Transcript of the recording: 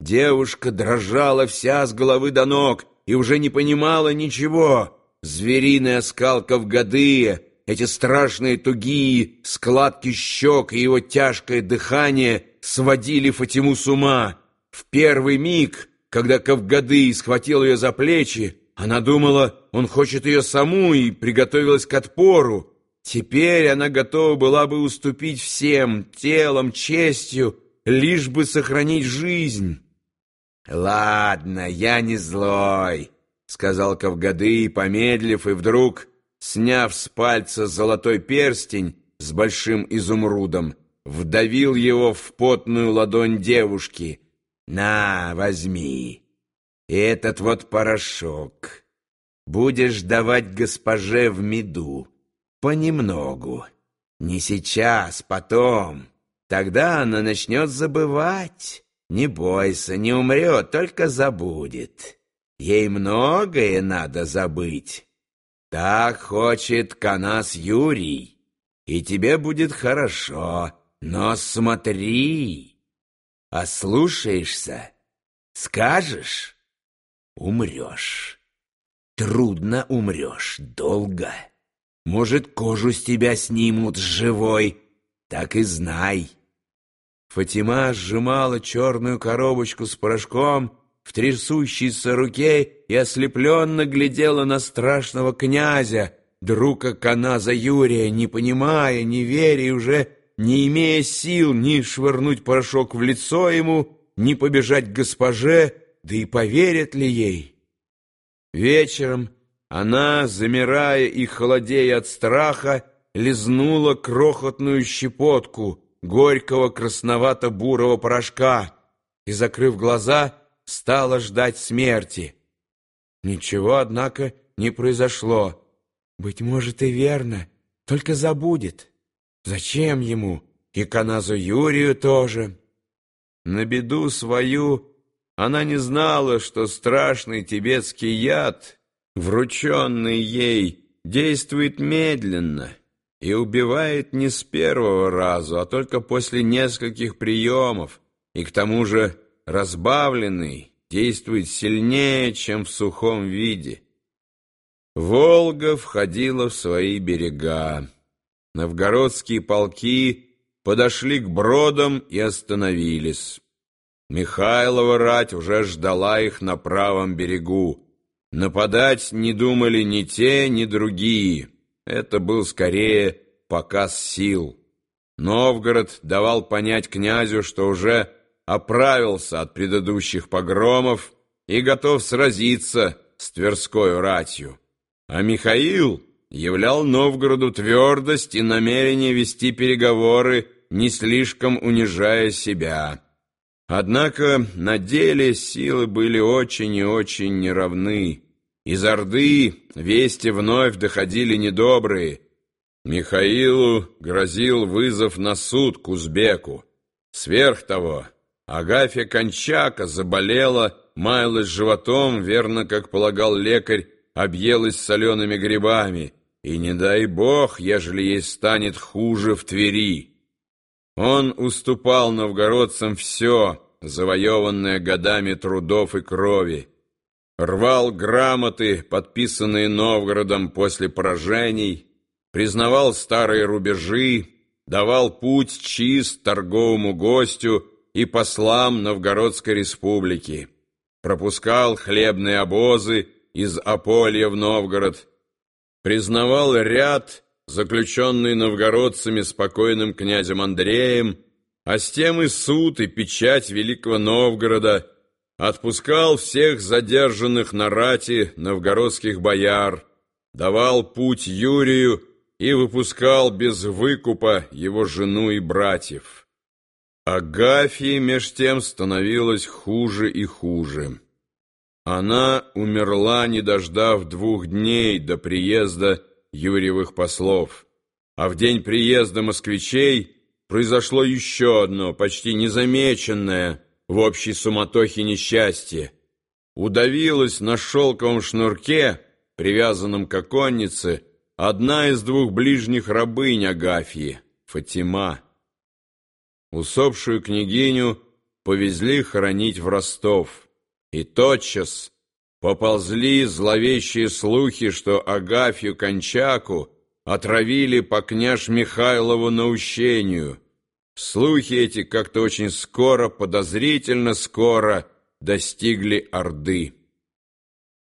Девушка дрожала вся с головы до ног и уже не понимала ничего. Звериная скалка в годы, эти страшные тугие складки щек и его тяжкое дыхание сводили Фатиму с ума. В первый миг, когда Кавгады схватил ее за плечи, она думала, он хочет ее саму и приготовилась к отпору. Теперь она готова была бы уступить всем, телом, честью, лишь бы сохранить жизнь. «Ладно, я не злой», — сказал Кавгады, помедлив, и вдруг, сняв с пальца золотой перстень с большим изумрудом, вдавил его в потную ладонь девушки. «На, возьми» этот вот порошок будешь давать госпоже в меду, понемногу. Не сейчас, потом. Тогда она начнет забывать. Не бойся, не умрет, только забудет. Ей многое надо забыть. Так хочет Канас Юрий, и тебе будет хорошо. Но смотри, ослушаешься, скажешь умрешь. Трудно умрешь, долго. Может, кожу с тебя снимут живой, так и знай. Фатима сжимала черную коробочку с порошком в трясущейся руке и ослепленно глядела на страшного князя, друга Каназа Юрия, не понимая, не веря уже не имея сил ни швырнуть порошок в лицо ему, ни побежать к госпоже, да и поверят ли ей? Вечером она, замирая и холодея от страха, лизнула крохотную щепотку горького красновато-бурого порошка и, закрыв глаза, стала ждать смерти. Ничего, однако, не произошло. Быть может, и верно, только забудет. Зачем ему? И Каназу Юрию тоже. На беду свою она не знала, что страшный тибетский яд, врученный ей, действует медленно и убивает не с первого разу, а только после нескольких приемов, и к тому же разбавленный действует сильнее, чем в сухом виде. Волга входила в свои берега. Новгородские полки подошли к бродам и остановились. Михайлова рать уже ждала их на правом берегу. Нападать не думали ни те, ни другие. Это был скорее показ сил. Новгород давал понять князю, что уже оправился от предыдущих погромов и готов сразиться с Тверской ратью. А Михаил являл Новгороду твердость и намерение вести переговоры, не слишком унижая себя. Однако на деле силы были очень и очень неравны. Из Орды вести вновь доходили недобрые. Михаилу грозил вызов на суд к узбеку. Сверх того, Агафья Кончака заболела, маялась животом, верно, как полагал лекарь, объелась солеными грибами, и не дай бог, ежели ей станет хуже в Твери. Он уступал новгородцам все, завоеванное годами трудов и крови, рвал грамоты, подписанные Новгородом после поражений, признавал старые рубежи, давал путь чист торговому гостю и послам Новгородской республики, пропускал хлебные обозы из Аполья в Новгород, признавал ряд заключенный новгородцами спокойным князем Андреем, а с тем и суд, и печать Великого Новгорода, отпускал всех задержанных на рати новгородских бояр, давал путь Юрию и выпускал без выкупа его жену и братьев. Агафье меж тем становилось хуже и хуже. Она умерла, не дождав двух дней до приезда Юрьевых послов, а в день приезда москвичей произошло еще одно, почти незамеченное в общей суматохе несчастье. Удавилась на шелковом шнурке, привязанном к оконнице, одна из двух ближних рабынь Агафьи, Фатима. Усопшую княгиню повезли хоронить в Ростов. И тотчас поползли зловещие слухи, что Агафью Кончаку отравили по княж Михайлову наущению. Слухи эти как-то очень скоро, подозрительно скоро достигли Орды.